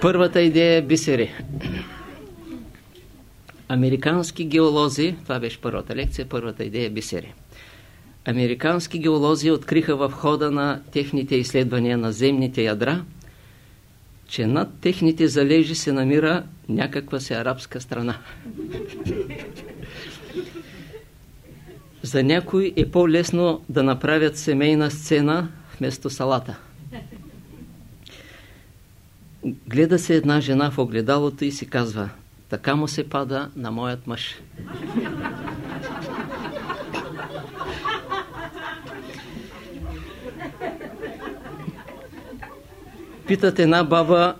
Първата идея е бисери. Американски геолози, това беше първата лекция, първата идея е бисери. Американски геолози откриха в хода на техните изследвания на земните ядра, че над техните залежи се намира някаква се арабска страна. За някой е по-лесно да направят семейна сцена вместо салата. Гледа се една жена в огледалото и си казва така му се пада на моят мъж. Питат една баба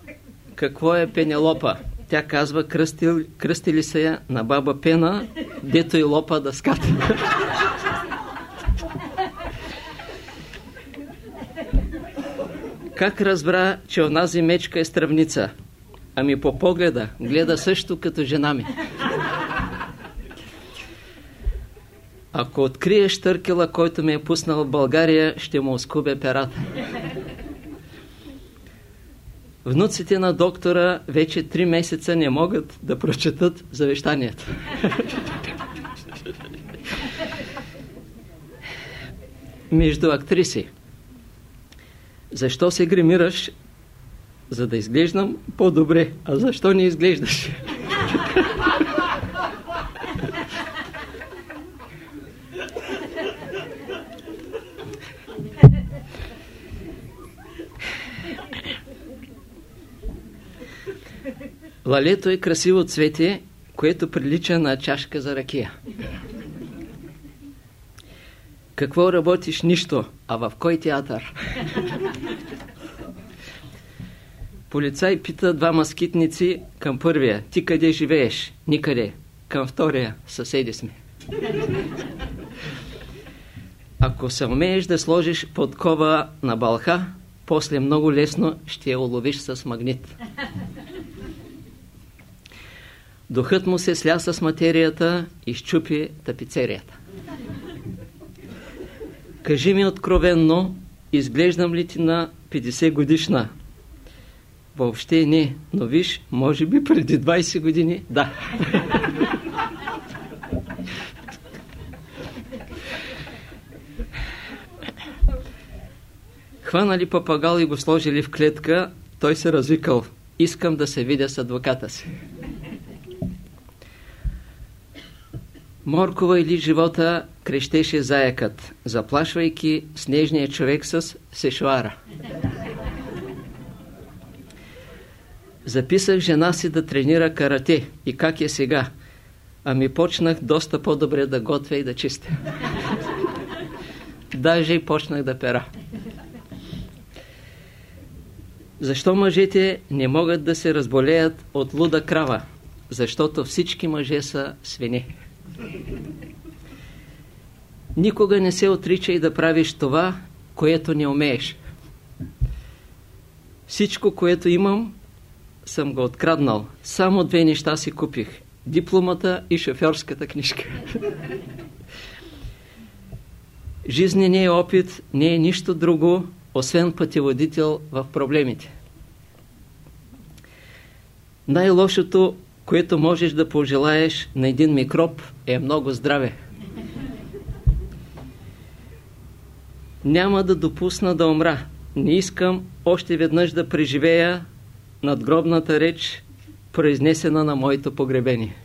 какво е пенелопа. Тя казва, кръстил, кръстили се на баба Пена, дето и лопа да ската. Как разбра, че онази мечка е стръвница? Ами по погледа, гледа също като жена ми. Ако откриеш търкела, който ме е пуснал в България, ще му оскубе перата. Внуците на доктора вече три месеца не могат да прочетат завещанието. Между актриси. Защо се гримираш? За да изглеждам по-добре. А защо не изглеждаш? Лалето е красиво цвете, което прилича на чашка за ракия. Какво работиш? Нищо. А в кой театър? Полицай пита двама скитници към първия. Ти къде живееш? Никъде. Към втория. Съседи сме. Ако се умееш да сложиш подкова на балха, после много лесно ще я уловиш с магнит. Духът му се сля с материята и щупи тапицерията. Кажи ми откровенно, изглеждам ли ти на 50 годишна? Въобще не, но виж, може би преди 20 години, да. Хванали папагал и го сложили в клетка, той се развикал. Искам да се видя с адвоката си. Моркова или живота крещеше заякът, заплашвайки снежния човек с сешуара. Записах жена си да тренира карате. И как е сега? Ами почнах доста по-добре да готвя и да чистя. Даже и почнах да пера. Защо мъжете не могат да се разболеят от луда крава? Защото всички мъже са свини. Никога не се отричай да правиш това, което не умееш. Всичко, което имам, съм го откраднал. Само две неща си купих. Дипломата и шофьорската книжка. Жизненият опит не е нищо друго, освен пътеводител в проблемите. Най-лошото което можеш да пожелаеш на един микроб е много здраве. Няма да допусна да умра. Не искам още веднъж да преживея надгробната реч, произнесена на моето погребение.